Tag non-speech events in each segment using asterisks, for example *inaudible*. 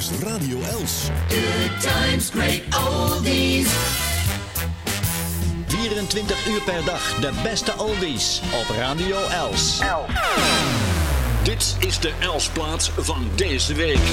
is Radio Els. Good times, great oldies. 24 uur per dag de beste oldies op Radio Els. Dit is de Elsplaats van deze week.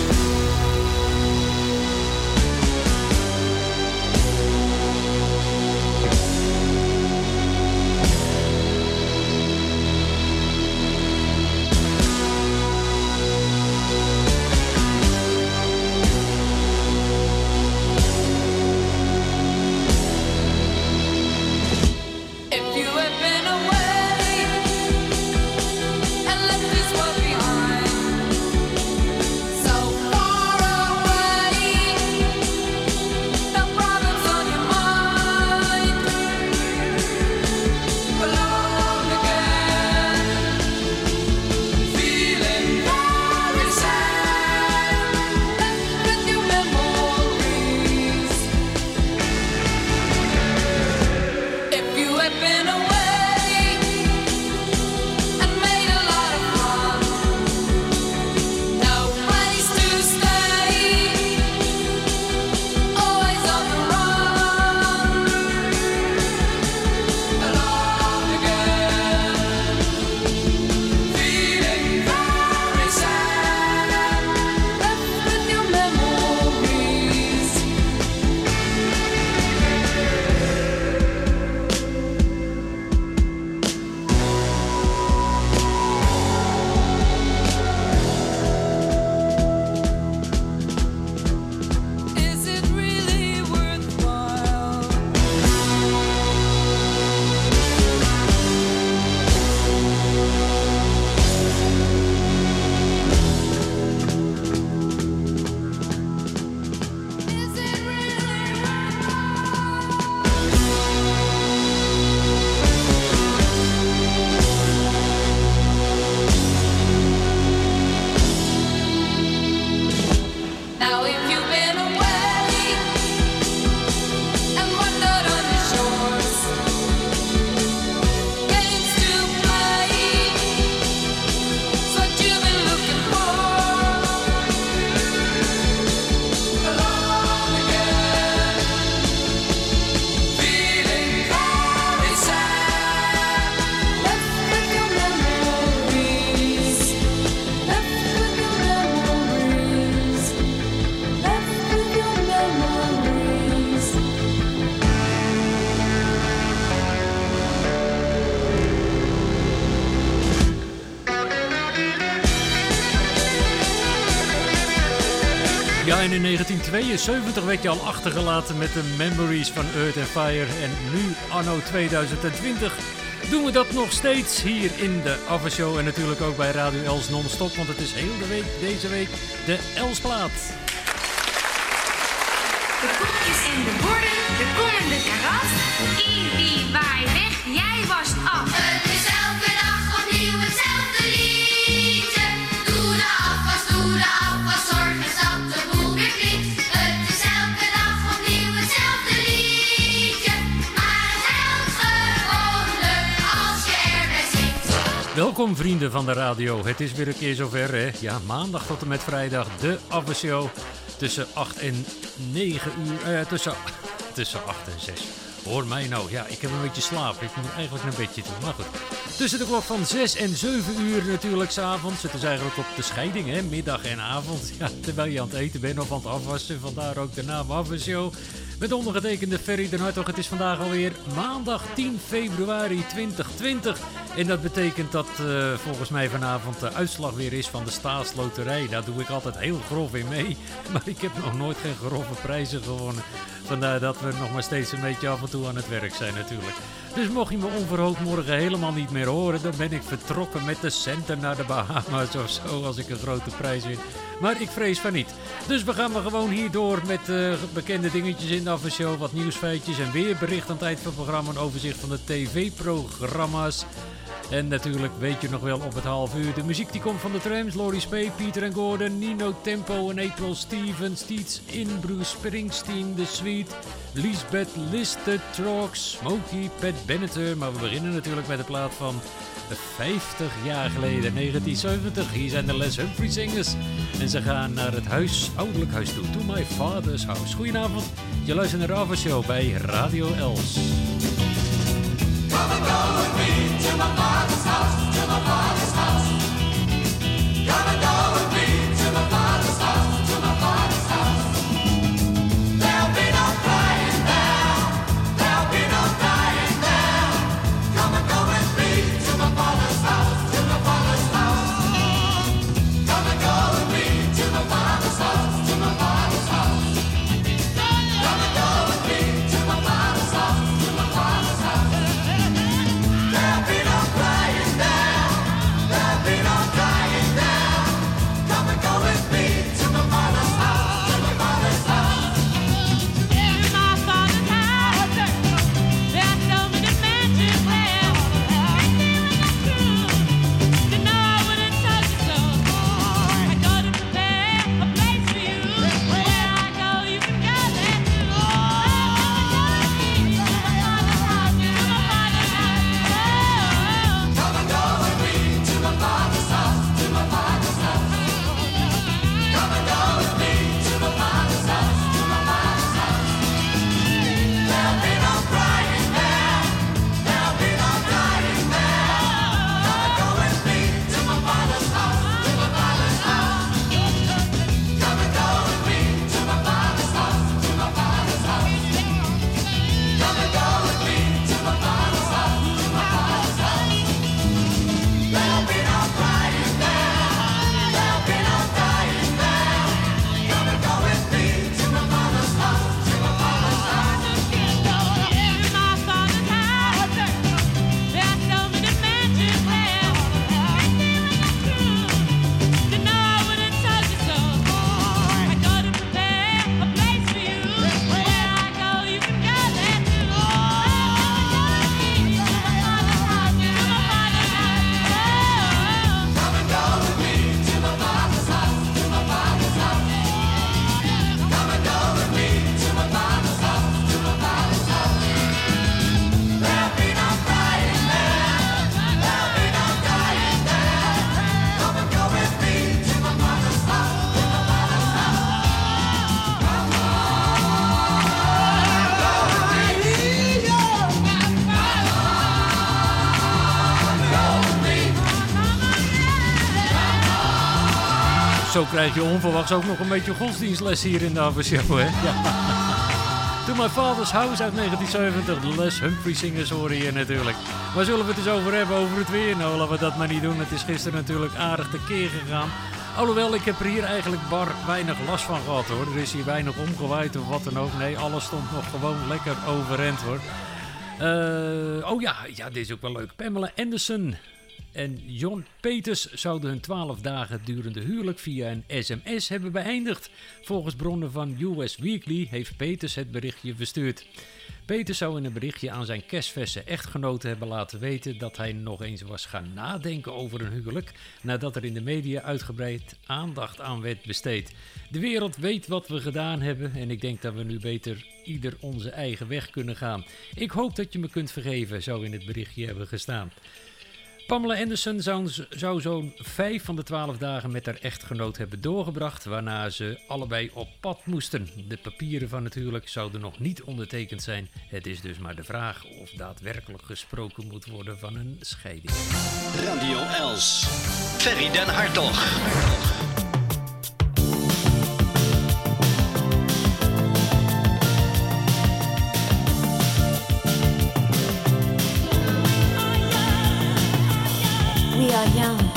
1972 werd je al achtergelaten met de Memories van Earth and Fire. En nu, anno 2020, doen we dat nog steeds hier in de Show En natuurlijk ook bij Radio Els non-stop, want het is heel de week, deze week, de Elsplaat. De koekjes en de borden, de kom en de karas. Ibi, waai weg, jij was af. Welkom vrienden van de radio. Het is weer een keer zover hè. Ja, maandag tot en met vrijdag de Show Tussen 8 en 9 uur. Eh, tussen, *laughs* tussen 8 en 6. Hoor mij nou. Ja, ik heb een beetje slaap. Ik moet eigenlijk naar bedje toe. Maar goed. Tussen de klok van 6 en 7 uur natuurlijk s'avonds. Het is eigenlijk op de scheiding, hè. Middag en avond. *laughs* Ja, terwijl je aan het eten bent of aan het afwassen. Vandaar ook de naam Show. Met ondergetekende Ferry de Hartog. Het is vandaag alweer maandag 10 februari 2020. En dat betekent dat eh, volgens mij vanavond de uitslag weer is van de staatsloterij. Daar doe ik altijd heel grof in mee. *laughs* Maar ik heb nog nooit geen grove prijzen gewonnen. Vandaar dat we nog maar steeds een beetje af en toe aan het werk zijn natuurlijk. Dus mocht je me onverhoopt morgen helemaal niet meer horen... dan ben ik vertrokken met de centen naar de Bahama's of zo... als ik een grote prijs win. Maar ik vrees van niet. Dus we gaan maar gewoon hier door met eh, bekende dingetjes in de aftershow. Wat nieuwsfeitjes en weer bericht aan het eind van het programma. Een overzicht van de tv-programma's. En natuurlijk weet je nog wel op het half uur. De muziek die komt van de trams. Laurie Spee, Pieter en Gordon, Nino Tempo en April Stevens. Steeds in Bruce Springsteen, The Sweet. Lisbeth Liste, Trox, Smokey, Pat Benetter. Maar we beginnen natuurlijk met de plaat van 50 jaar geleden, 1970. Hier zijn de Les Humphrey Singers. En ze gaan naar het huis, ouderlijk huis toe. To my father's house. Goedenavond. Je luistert naar de Show bij Radio Els. Mama, go with me to my father's house, to my father's house. Krijg je onverwachts ook nog een beetje godsdienstles hier in de Avershow, hè? Ja. *laughs* To My Father's House uit 1970. De Les Humphrey Singers horen je natuurlijk. Waar zullen we het eens over hebben? Over het weer? Nou, laten we dat maar niet doen. Het is gisteren natuurlijk aardig tekeer gegaan. Alhoewel, ik heb er hier eigenlijk bar weinig last van gehad hoor. Er is hier weinig omgewaaid of wat dan ook. Nee, alles stond nog gewoon lekker overend hoor. Eh, oh ja, ja, dit is ook wel leuk. Pamela Anderson en John Peters zouden hun 12 dagen durende huwelijk via een sms hebben beëindigd. Volgens bronnen van US Weekly heeft Peters het berichtje verstuurd. Peters zou in een berichtje aan zijn kerstverse echtgenoten hebben laten weten dat hij nog eens was gaan nadenken over een huwelijk nadat er in de media uitgebreid aandacht aan werd besteed. De wereld weet wat we gedaan hebben en ik denk dat we nu beter ieder onze eigen weg kunnen gaan. Ik hoop dat je me kunt vergeven, zou in het berichtje hebben gestaan. Pamela Anderson zou, zo'n vijf van de twaalf dagen met haar echtgenoot hebben doorgebracht, waarna ze allebei op pad moesten. De papieren van het huwelijk zouden nog niet ondertekend zijn. Het is dus maar de vraag of daadwerkelijk gesproken moet worden van een scheiding. Radio Els. Ferry den Hartog. We are young,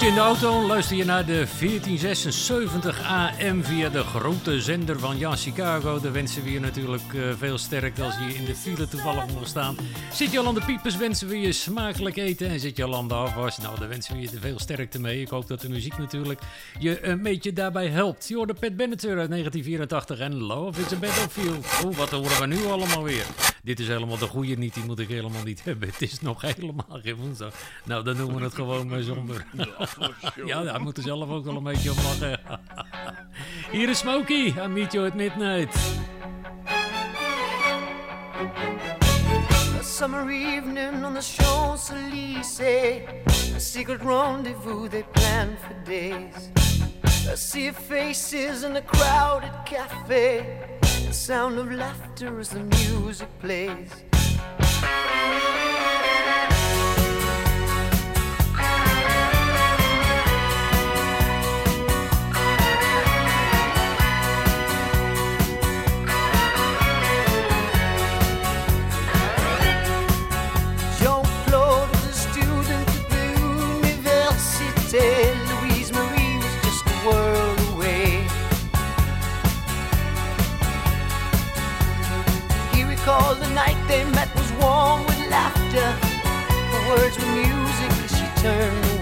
In de auto, luister je naar de 1476 AM via de grote zender van Jan Chicago. Dan wensen we je natuurlijk eh, veel sterkte als je in de file toevallig moet staan. Zit je al aan de piepers, wensen we je smakelijk eten. En zit je al aan de afwas, nou dan wensen we je veel sterkte mee. Ik hoop dat de muziek natuurlijk je een beetje daarbij helpt. Je hoorde Pat Benatar uit 1984 en Love is a Battlefield. Oeh, wat horen we nu allemaal weer? Dit is helemaal de goede niet, die moet ik helemaal niet hebben. Het is nog helemaal geen woensdag. Nou, dan doen we het gewoon maar zonder. *laughs* Ja, hij moet er zelf ook wel een beetje om lachen. *laughs* Hier is Smokey. I meet you at midnight. Summer evening on the Champs-Élysées A secret rendezvous they planned for days. I see faces in a crowded cafe. The sound of laughter as the music plays they met was warm with laughter. The words were music as she turned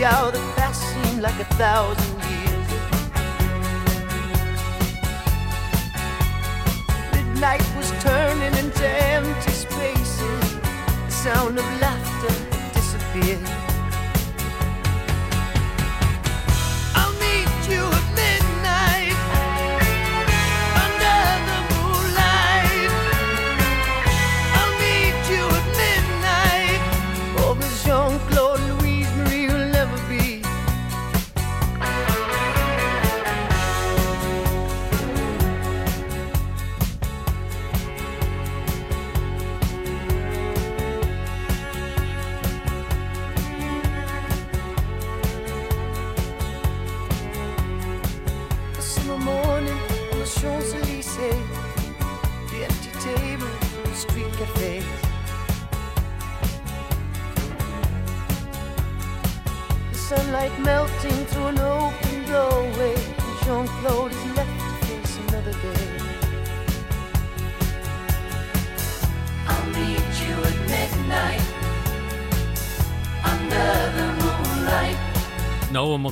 Hour that passed seemed like a thousand years. Midnight was turning into empty spaces. The sound of laughter disappeared.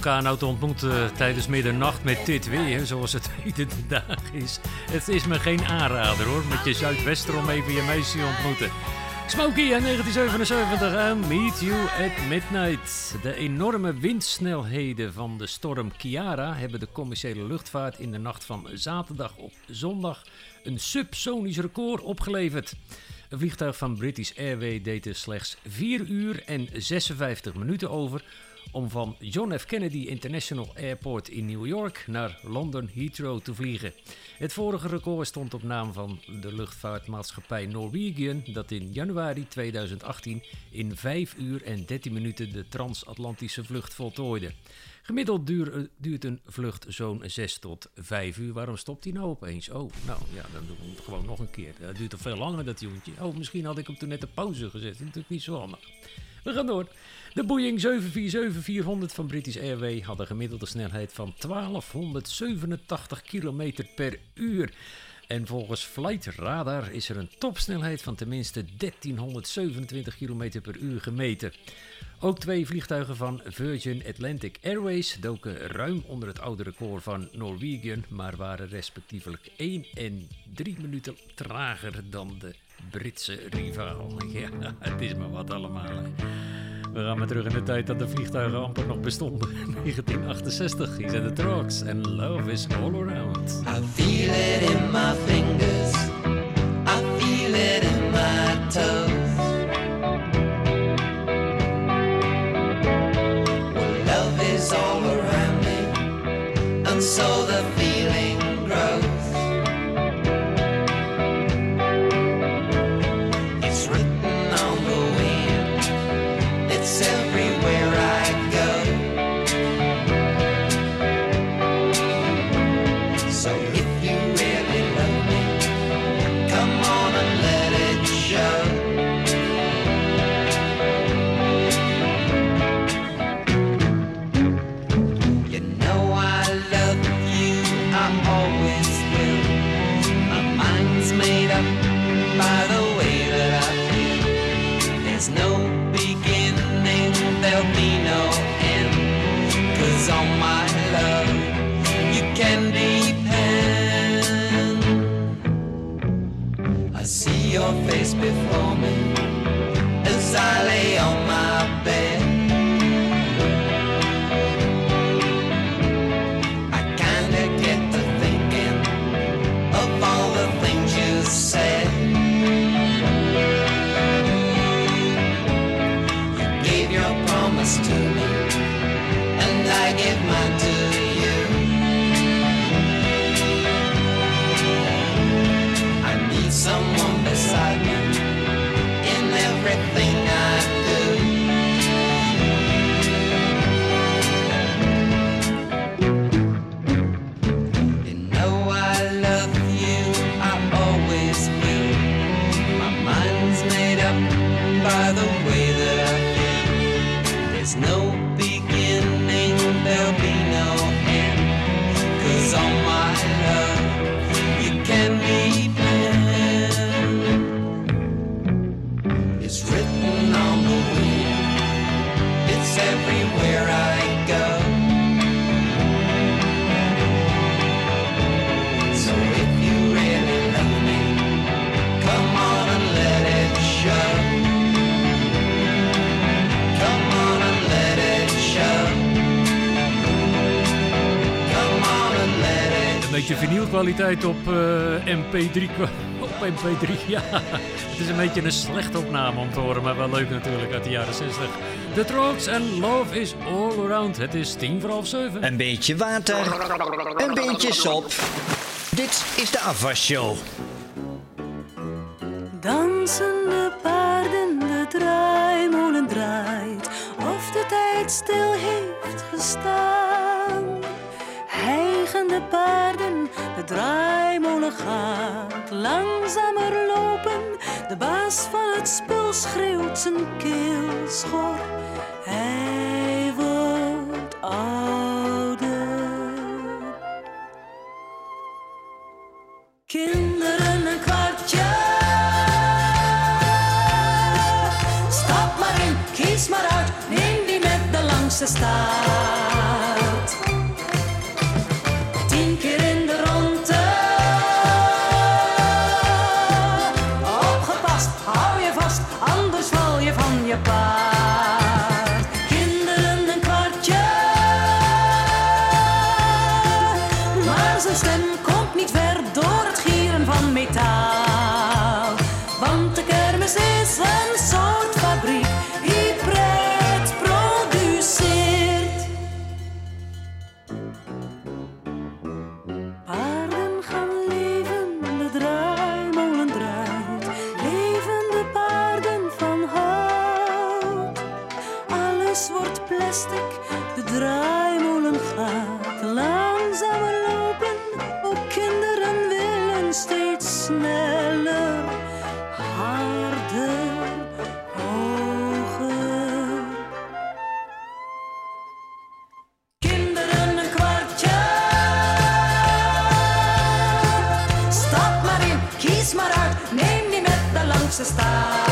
Elkaar nou te ontmoeten tijdens middernacht met dit weer, zoals het *laughs* heden de dag is. Het is me geen aanrader hoor, met je zuidwester om even je meisje te ontmoeten. Smokey in 1977 en Meet You at Midnight. De enorme windsnelheden van de storm Kiara hebben de commerciële luchtvaart in de nacht van zaterdag op zondag een subsonisch record opgeleverd. Een vliegtuig van British Airways deed er slechts 4 uur en 56 minuten over om van John F. Kennedy International Airport in New York naar London Heathrow te vliegen. Het vorige record stond op naam van de luchtvaartmaatschappij Norwegian, dat in januari 2018 in 5 uur en 13 minuten de transatlantische vlucht voltooide. Gemiddeld duur- duurt een vlucht zo'n 6 tot 5 uur. Waarom stopt hij nou opeens? Oh, nou ja, dan doen we het gewoon nog een keer. Dat duurt toch veel langer, dat jongetje. Oh, misschien had ik hem toen net op pauze gezet. Dat is natuurlijk niet zo handig. We gaan door. De Boeing 747-400 van British Airways had een gemiddelde snelheid van 1287 km per uur. En volgens Flight Radar is er een topsnelheid van tenminste 1327 km per uur gemeten. Ook twee vliegtuigen van Virgin Atlantic Airways doken ruim onder het oude record van Norwegian, maar waren respectievelijk 1 en 3 minuten trager dan de Britse rivaal. *laughs* Ja, het is maar wat allemaal. We gaan maar terug in de tijd dat de vliegtuigen amper nog bestonden. *laughs* 1968, hier zijn de Trucks en Love is All Around. I feel it in my fingers, I feel it in my toes. Well, love is all around me, and so the vinylkwaliteit op eh, MP3. kwa- *laughs* Op MP3, ja. Het is een beetje een slechte opname om te horen, maar wel leuk natuurlijk uit de jaren 60. The Strokes en Love is All Around. Het is tien voor half zeven. Een beetje water, een beetje sop. Dit is de afwasshow. Dansende paarden, de draaimolen draait, of de tijd stil heeft gestaan. Hijgende paarden, de draaimolen gaat langzamer lopen. De baas van het spul schreeuwt zijn keel schor. Hij wordt ouder. Kinderen een kwartje. Stap maar in, kies maar uit, neem die met de langste staart. Met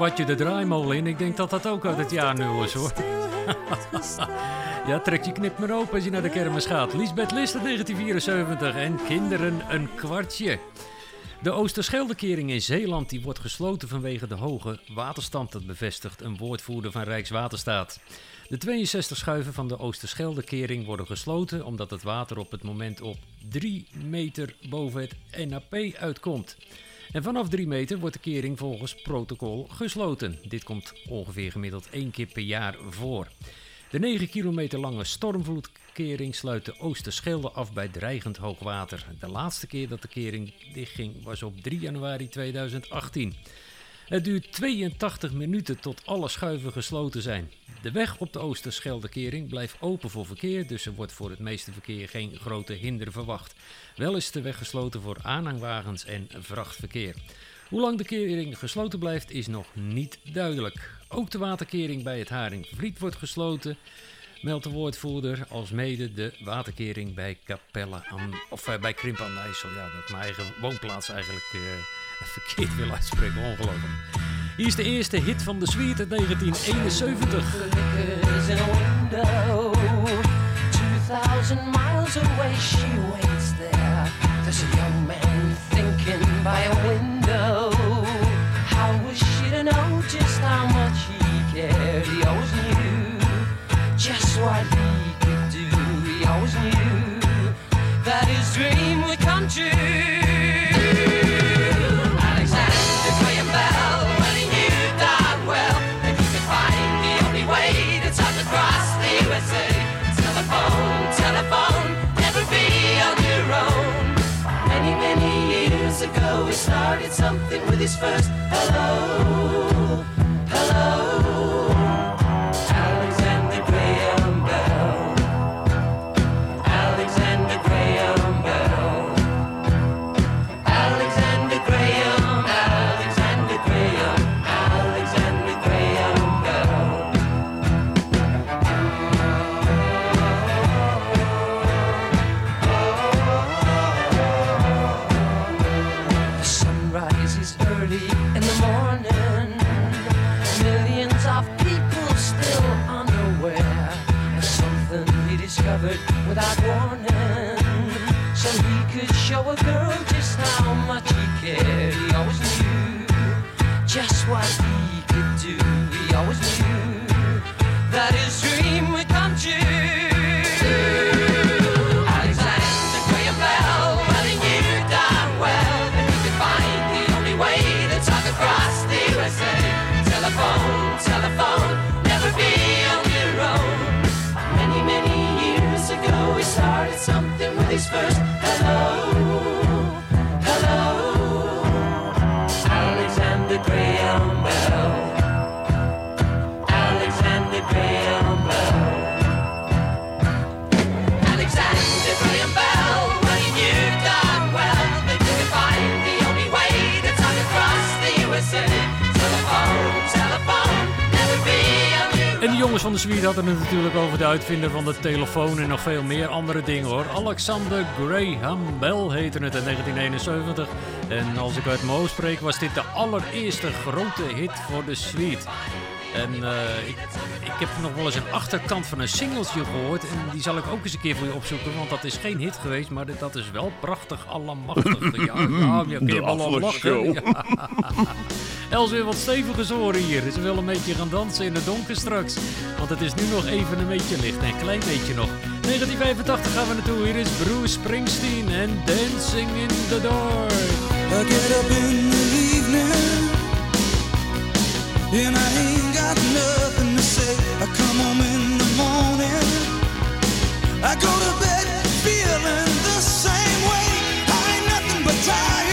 een kwartje de draaimolen in. Ik denk dat dat ook uit het jaar nu is, hoor. *laughs* Ja, trek je knip maar open als je naar de kermis gaat. Lisbeth List uit 1974 en kinderen een kwartje. De Oosterscheldekering in Zeeland die wordt gesloten vanwege de hoge waterstand. Dat bevestigt een woordvoerder van Rijkswaterstaat. De 62 schuiven van de Oosterscheldekering worden gesloten omdat het water op het moment op 3 meter boven het NAP uitkomt. En vanaf 3 meter wordt de kering volgens protocol gesloten. Dit komt ongeveer gemiddeld één keer per jaar voor. De 9 kilometer lange stormvloedkering sluit de Oosterschelde af bij dreigend hoogwater. De laatste keer dat de kering dichtging was op 3 januari 2018. Het duurt 82 minuten tot alle schuiven gesloten zijn. De weg op de Oosterscheldekering blijft open voor verkeer, dus er wordt voor het meeste verkeer geen grote hinder verwacht. Wel is de weg gesloten voor aanhangwagens en vrachtverkeer. Hoe lang de kering gesloten blijft is nog niet duidelijk. Ook de waterkering bij het Haringvliet wordt gesloten, meldt de woordvoerder, als mede de waterkering bij Capelle aan, of eh, bij Krimp aan. Ja, dat ik mijn eigen woonplaats eigenlijk eh, *laughs* verkeerd wil uitspreken, ongelooflijk. Hier is de eerste hit van de Sweet uit 1971. flickers in a window. Two thousand miles away, she waits there. There's a young man thinking by a window. How was she to know just how much he cared? He always knew just what he could do. He always knew that his dream would come true. Something with his first hello, a girl just how much he cared. He always knew just what he could do. He always knew that his dream would come true. Jongens van de Sweet hadden het natuurlijk over de uitvinder van de telefoon en nog veel meer andere dingen hoor. Alexander Graham Bell heette het in 1971. En als ik uit mijn hoofd spreek, was dit de allereerste grote hit voor de Sweet. En eh, ik, ik heb nog wel eens een achterkant van een singeltje gehoord. En die zal ik ook eens een keer voor je opzoeken. Want dat is geen hit geweest, maar dat is wel prachtig allemachtig. Ja, ja, *laughs* je je wel om lachen. Ja. *laughs* Els weer wat steviger horen hier. Ze wil een beetje gaan dansen in het donker straks. Want het is nu nog even een beetje licht. Een klein beetje nog. 1985 gaan we naartoe. Hier is Bruce Springsteen en Dancing in the Dark. I get up in the evening and I ain't got nothing to say. I come home in the morning. I go to bed feeling the same way. I ain't nothing but tired.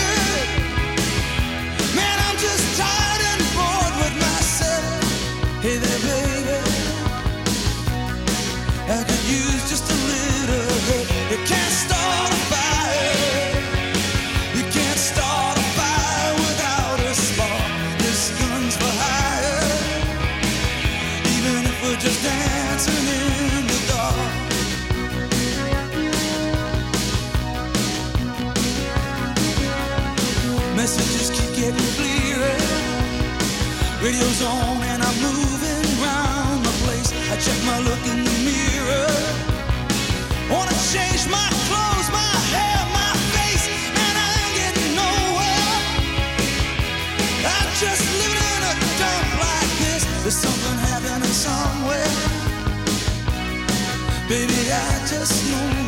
Baby, I just know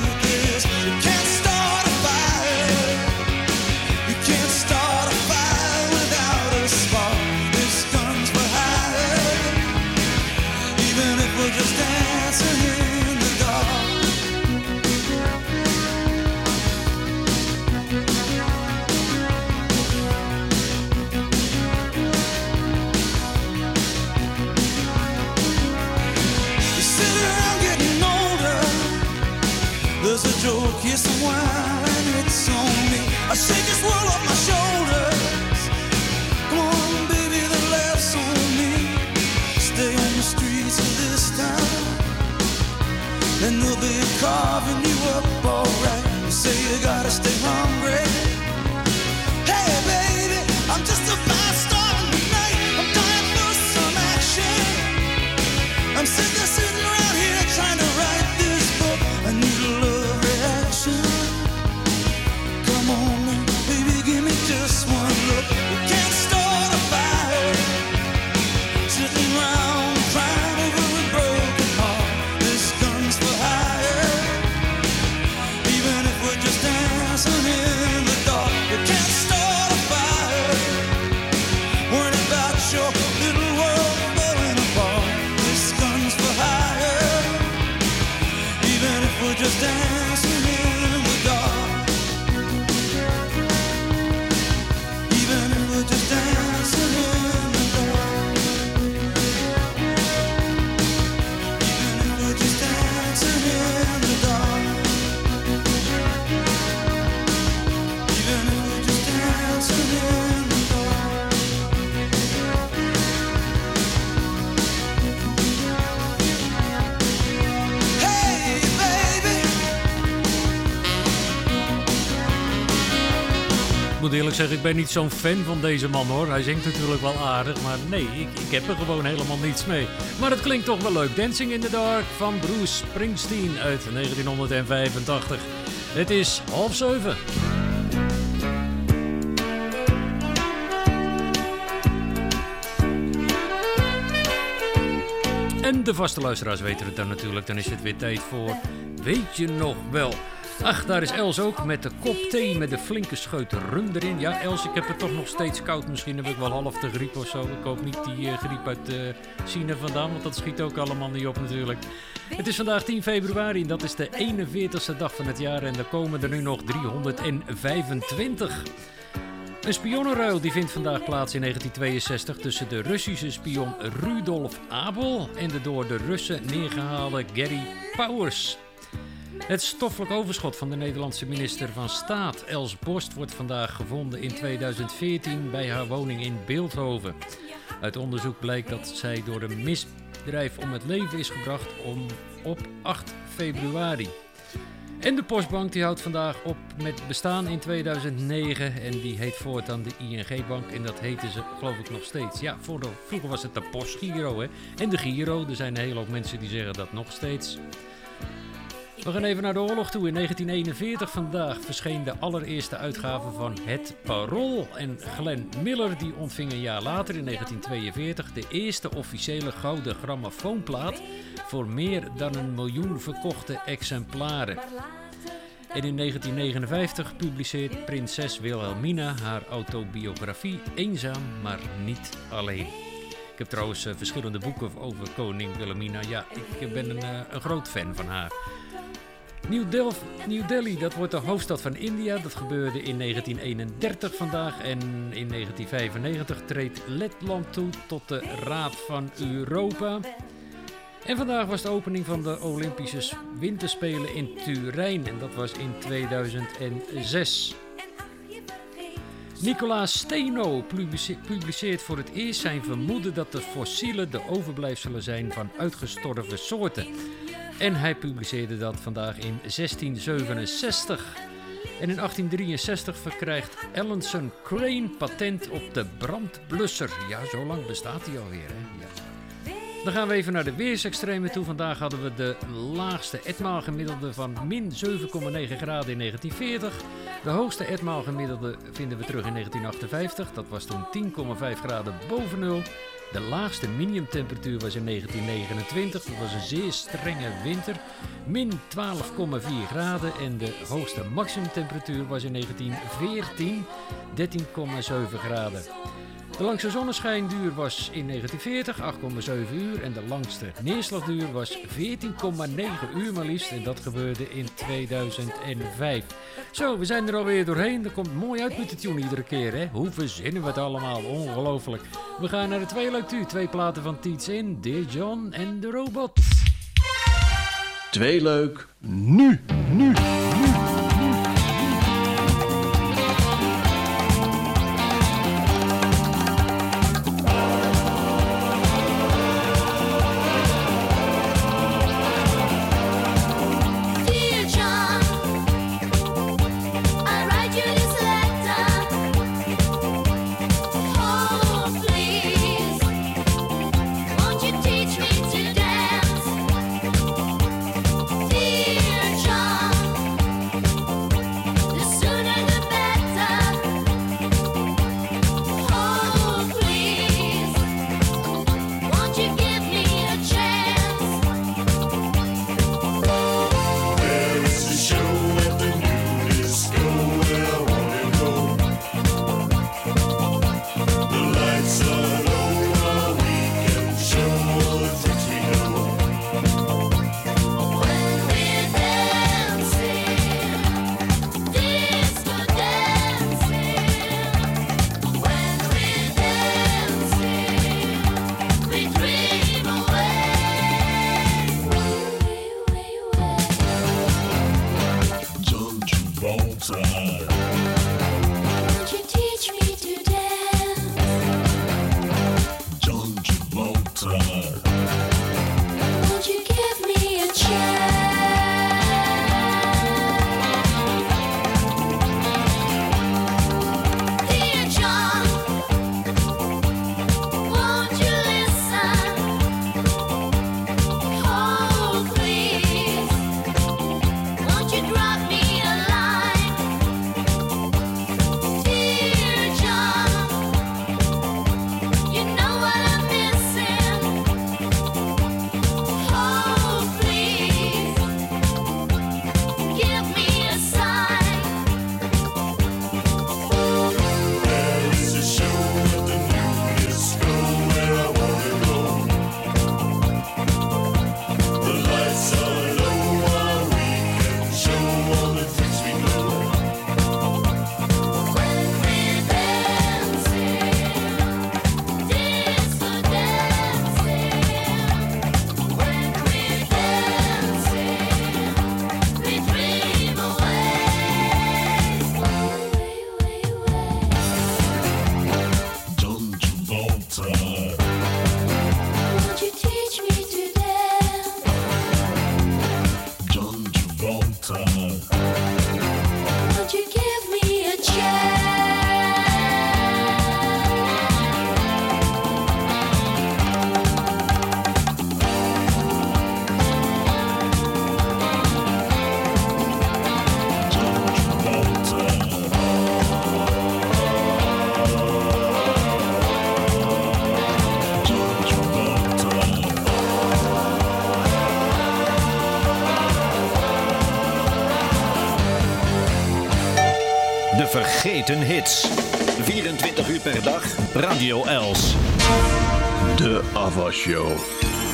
zeggen, ik ben niet zo'n fan van deze man hoor. Hij zingt natuurlijk wel aardig, maar nee, ik, ik heb er gewoon helemaal niets mee. Maar het klinkt toch wel leuk. Dancing in the Dark van Bruce Springsteen uit 1985. Het is half zeven. En de vaste luisteraars weten het dan natuurlijk. Dan is het weer tijd voor Weet je nog wel? Ach, daar is Els ook met de kop thee met de flinke scheut rum erin. Ja, Els, ik heb het toch nog steeds koud. Misschien heb ik wel half de griep of zo. Ik hoop niet die eh, griep uit eh, China vandaan, want dat schiet ook allemaal niet op natuurlijk. Het is vandaag 10 februari en dat is de 41ste dag van het jaar. En er komen er nu nog 325. Een spionnenruil die vindt vandaag plaats in 1962 tussen de Russische spion Rudolf Abel en de door de Russen neergehaalde Gary Powers. Het stoffelijk overschot van de Nederlandse minister van Staat Els Borst wordt vandaag gevonden in 2014 bij haar woning in Beeldhoven. Uit onderzoek blijkt dat zij door een misdrijf om het leven is gebracht om, op 8 februari. En de Postbank die houdt vandaag op met bestaan in 2009 en die heet voortaan de ING-bank en dat heten ze geloof ik nog steeds. Ja, vroeger vroeger was het de Postgiro hè. En de Giro, er zijn een hele hoop mensen die zeggen dat nog steeds. We gaan even naar de oorlog toe. In 1941 vandaag verscheen de allereerste uitgave van Het Parool. En Glenn Miller die ontving een jaar later in 1942 de eerste officiële gouden grammofoonplaat voor meer dan een miljoen verkochte exemplaren. En in 1959 publiceert prinses Wilhelmina haar autobiografie Eenzaam, maar niet alleen. Ik heb trouwens eh, verschillende boeken over koning Wilhelmina. Ja, ik ben een, eh, een groot fan van haar. New, Delhi, dat wordt de hoofdstad van India. Dat gebeurde in 1931 vandaag. En in 1995 treedt Letland toe tot de Raad van Europa. En vandaag was de opening van de Olympische Winterspelen in Turijn. En dat was in 2006. Nicolaas Steno publice- publiceert voor het eerst zijn vermoeden dat de fossielen de overblijfselen zijn van uitgestorven soorten. En hij publiceerde dat vandaag in 1667. En in 1863 verkrijgt Allenson Crane patent op de brandblusser. Ja, zo lang bestaat hij alweer. Hè? Ja. Dan gaan we even naar de weersextremen toe. Vandaag hadden we de laagste etmaalgemiddelde van min 7,9 graden in 1940. De hoogste etmaalgemiddelde vinden we terug in 1958. Dat was toen 10,5 graden boven nul. De laagste minimumtemperatuur was in 1929. Dat was een zeer strenge winter. Min 12,4 graden. En de hoogste maximumtemperatuur was in 1914. 13,7 graden. De langste zonneschijnduur was in 1940 8,7 uur en de langste neerslagduur was 14,9 uur maar liefst en dat gebeurde in 2005. Zo, we zijn er alweer doorheen. Dat komt mooi uit met de tune iedere keer, hè? Hoe verzinnen we het allemaal? Ongelooflijk. We gaan naar de twee leuk u. Twee platen van Tietz in, Dear John en de Robot. Twee leuk, nu, nu, nu. hits. 24 uur per dag, Radio Els. De Ava Show.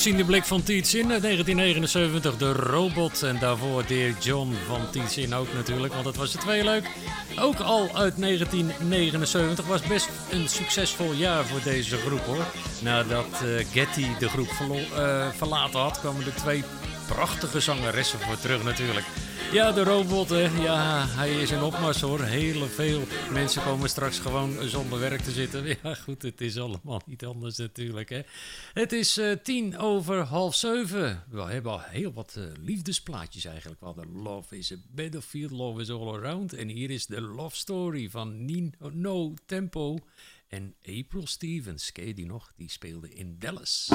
uitziende blik van Tietz in eh, 1979, de robot. En daarvoor Dear John van Tietz in ook natuurlijk, want dat was het twee leuk. Ook al uit 1979 was best een succesvol jaar voor deze groep hoor. Nadat eh, Getty de groep eh, verlaten had, kwamen er twee prachtige zangeressen voor terug natuurlijk. Ja, de robot, hè. ja, hij is een opmars hoor. Hele veel mensen komen straks gewoon zonder werk te zitten. *laughs* Ja, goed, het is allemaal niet anders natuurlijk. Hè. Het is eh, tien over half zeven. We hebben al heel wat eh, liefdesplaatjes eigenlijk. want de Love is a Battlefield, Love is All Around. En hier is de Love Story van Nino No Tempo. En April Stevens, ken je die nog? Die speelde in Dallas.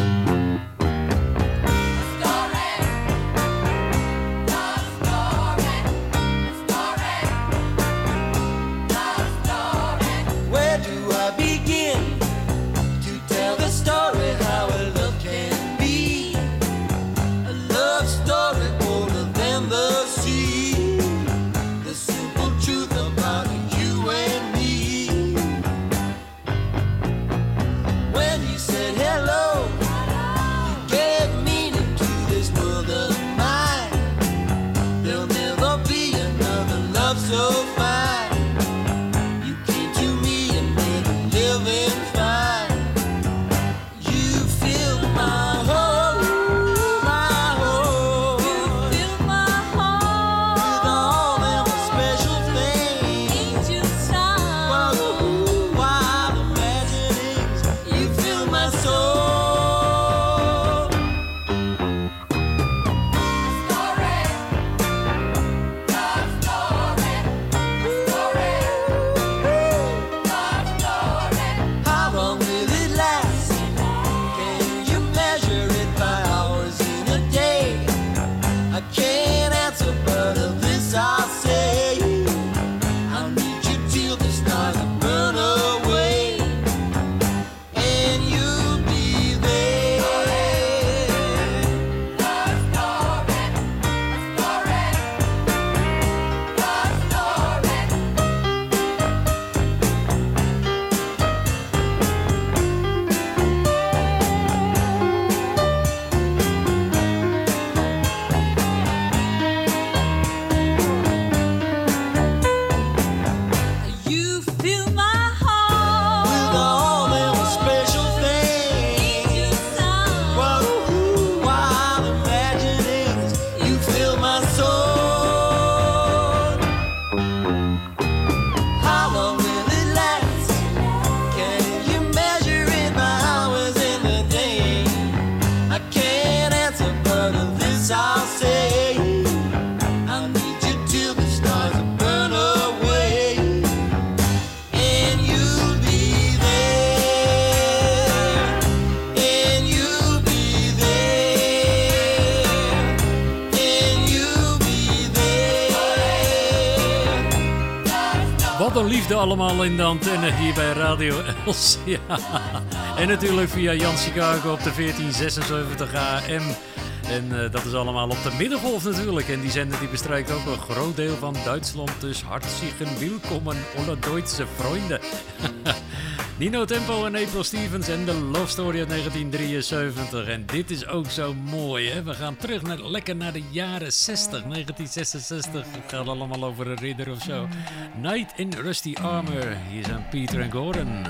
Liefde allemaal in de antenne hier bij Radio Els. *laughs* Ja. En natuurlijk via Jan Chicago op de 1476 AM. En eh, dat is allemaal op de middengolf natuurlijk. En die zender die bestrijkt ook een groot deel van Duitsland. Dus hartstikke welkom alle Duitse vrienden. *laughs* Nino Tempo en April Stevens en de Love Story uit 1973. En dit is ook zo mooi, hè? We gaan terug naar, lekker naar de jaren 60, 1966. Het gaat allemaal over een ridder of zo. Night in Rusty Armor. Hier zijn Peter en Gordon.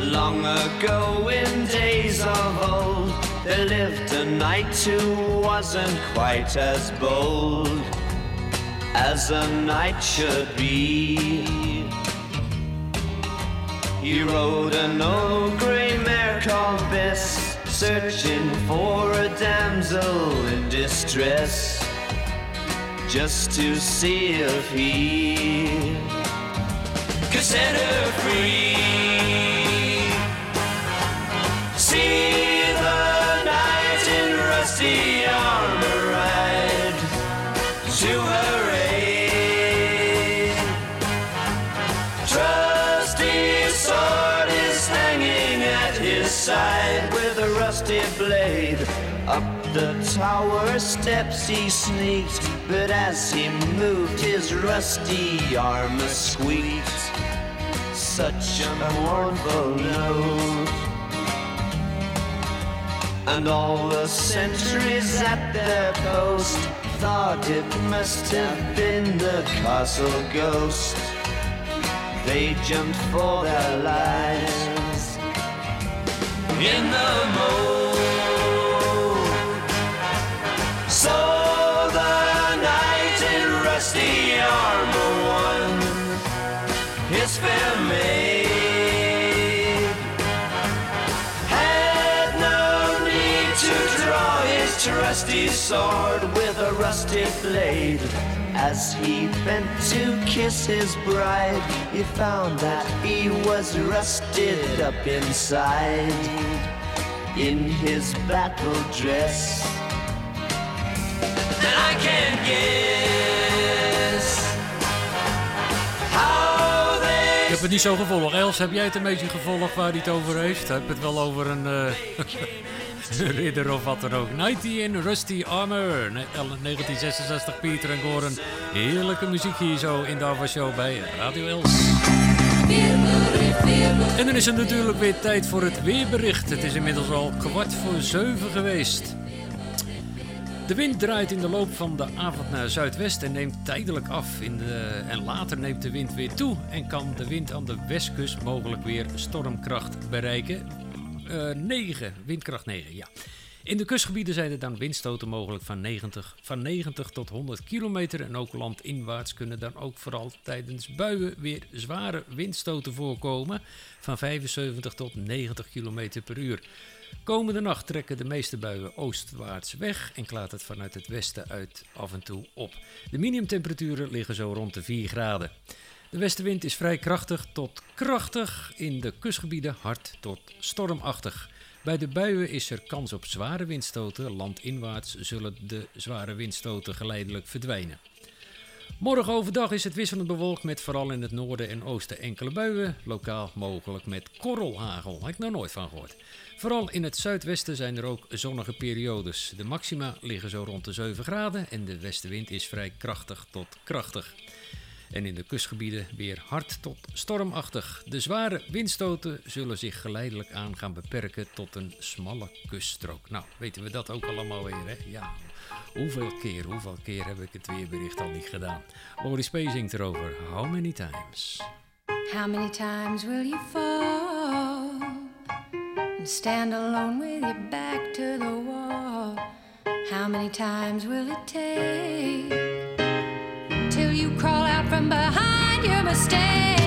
Long ago, in days of old, there lived a knight who wasn't quite as bold as a knight should be. He rode an old grey mare called Bess, searching for a damsel in distress, just to see if he could set her free. The tower steps he sneaked, but as he moved, his rusty armor squeaked. Such a mournful note. And all the sentries at their post thought it must have been the castle ghost. They jumped for their lives in the moat. His trusty sword with a rusty blade. As he bent to kiss his bride, he found that he was rusted up inside in his battle dress. And I can't guess Ik heb het niet zo gevolgd. Els, heb jij het een beetje gevolgd waar hij het over heeft? Heb het wel over een eh, *laughs* ridder of wat dan ook. Nighty in Rusty Armor. Ne- 1966, Pieter en Goren. Heerlijke muziek hier zo in de Show bij Radio Els. En dan is het natuurlijk weer tijd voor het weerbericht. Het is inmiddels al kwart voor zeven geweest. De wind draait in de loop van de avond naar zuidwest en neemt tijdelijk af. In de, en later neemt de wind weer toe en kan de wind aan de westkust mogelijk weer stormkracht bereiken. Eh 9, windkracht 9, ja. In de kustgebieden zijn er dan windstoten mogelijk van 90, van 90 tot 100 kilometer. En ook landinwaarts kunnen dan ook vooral tijdens buien weer zware windstoten voorkomen. Van 75 tot 90 kilometer per uur. Komende nacht trekken de meeste buien oostwaarts weg en klaart het vanuit het westen uit af en toe op. De minimumtemperaturen liggen zo rond de 4 graden. De westenwind is vrij krachtig tot krachtig, in de kustgebieden hard tot stormachtig. Bij de buien is er kans op zware windstoten. Landinwaarts zullen de zware windstoten geleidelijk verdwijnen. Morgen overdag is het wisselend bewolkt met vooral in het noorden en oosten enkele buien. Lokaal mogelijk met korrelhagel. Heb ik nog nooit van gehoord. Vooral in het zuidwesten zijn er ook zonnige periodes. De maxima liggen zo rond de 7 graden en de westenwind is vrij krachtig tot krachtig. En in de kustgebieden weer hard tot stormachtig. De zware windstoten zullen zich geleidelijk aan gaan beperken tot een smalle kuststrook. Nou, weten we dat ook allemaal weer, hè? Ja. Hoeveel keer, hoeveel keer heb ik het weerbericht al niet gedaan? Loris P. zingt erover. How many times? How many times will you fall and stand alone with your back to the wall? How many times will it take till you crawl out from behind your mistake?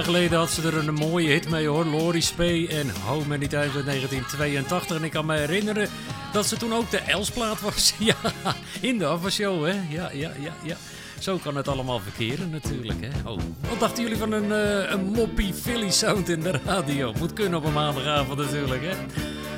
Jaar geleden had ze er een mooie hit mee hoor. Lori Spee en Times uit 1982. En ik kan me herinneren dat ze toen ook de Elsplaat was. *laughs* Ja, in de afwasshow hè. Ja, ja, ja, ja. Zo kan het allemaal verkeren natuurlijk hè. Oh, wat dachten jullie van een, eh, een moppie Philly sound in de radio? Moet kunnen op een maandagavond natuurlijk hè.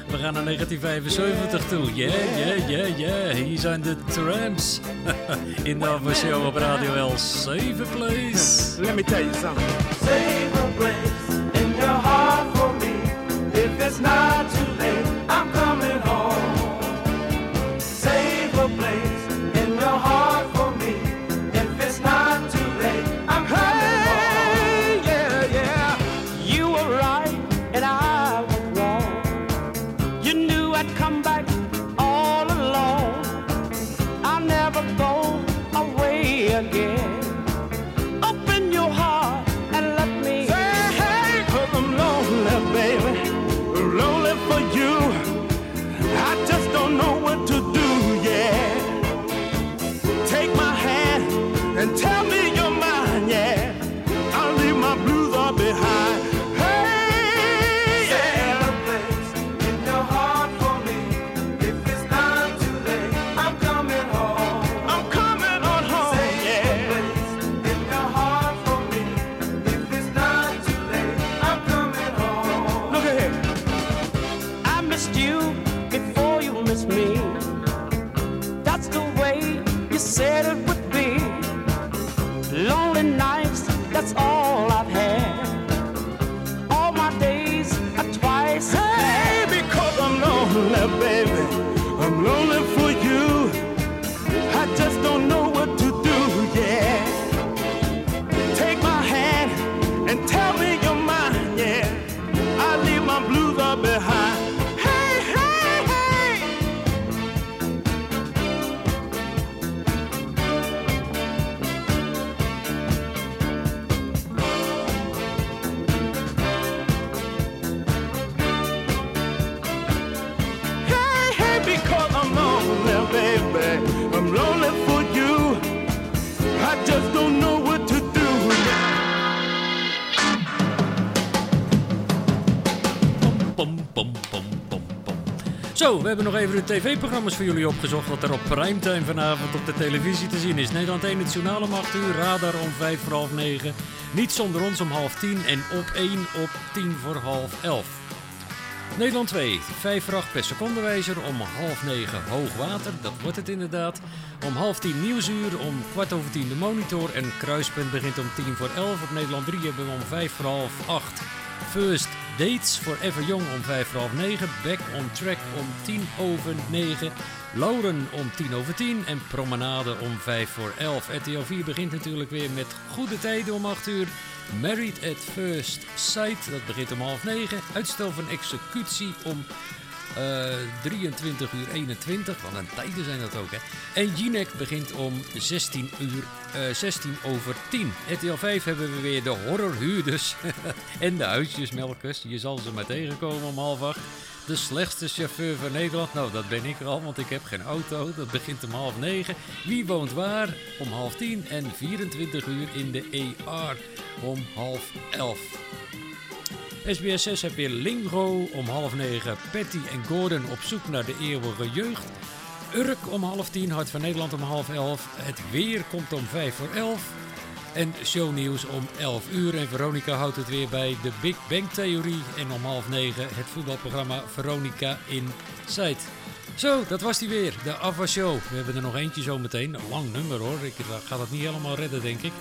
We gaan naar 1975 toe. Yeah, yeah, yeah, yeah. Hier zijn de Tramps. *laughs* in de afwasshow op Radio L. Save a place. Let me tell you something. Save a place in your heart for me. If it's not Zo, we hebben nog even de tv-programma's voor jullie opgezocht. Wat er op primetime vanavond op de televisie te zien is. Nederland 1 het journaal om 8 uur, Radar om 5 voor half 9. Niet zonder ons om half 10 en op 1 op 10 voor half 11. Nederland 2, 5 voor 8 per secondewijzer. Om half 9 hoog water, dat wordt het inderdaad. Om half 10 nieuwsuur, om kwart over 10 de monitor. En Kruispunt begint om 10 voor 11. Op Nederland 3 hebben we om 5 voor half 8 First Dates Forever Young om 5 voor half 9. Back on Track om 10 over 9. Lauren om 10 over 10. En Promenade om 5 voor 11. RTL 4 begint natuurlijk weer met goede tijden om 8 uur. Married at First Sight, dat begint om half 9. Uitstel van executie om 23 uur 21. Wat een tijden zijn dat ook, hè. En Jinek begint om 16 uur, eh 16 over 10. RTL 5 hebben we weer de horrorhuurders *laughs* en de huisjesmelkers. Je zal ze maar tegenkomen om half acht. De slechtste chauffeur van Nederland. Nou, dat ben ik al, want ik heb geen auto. Dat begint om half negen. Wie woont waar? Om half tien. En 24 uur in de ER om half elf. SBS 6 heb weer Lingo om half negen. Patty en Gordon op zoek naar de eeuwige jeugd. Urk om half tien. Hart van Nederland om half elf. Het weer komt om vijf voor elf. En shownieuws om 11 uur. En Veronica houdt het weer bij de Big Bang Theorie. En om half negen het voetbalprogramma Veronica Inside. Zo, dat was die weer. De Ava Show. We hebben er nog eentje zo meteen. Een lang nummer hoor. Ik ga dat niet helemaal redden, denk ik.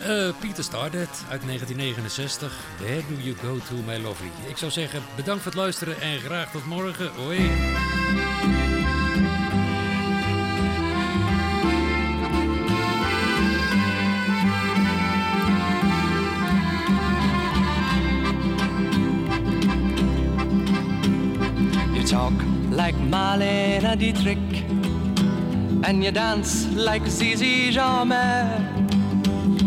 Eh, Peter Stardet uit 1969. There do you go to, my lovely. Ik zou zeggen, bedankt voor het luisteren en graag tot morgen. Hoi. Talk like Marlene Dietrich, and you dance like Zizi Jeanmaire.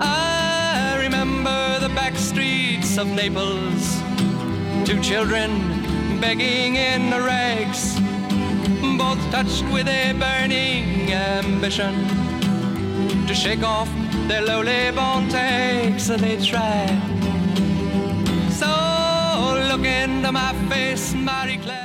I remember the back streets of Naples, two children begging in the rags, both touched with a burning ambition to shake off their lowly born takes. They try. So look into my face, Marie Claire.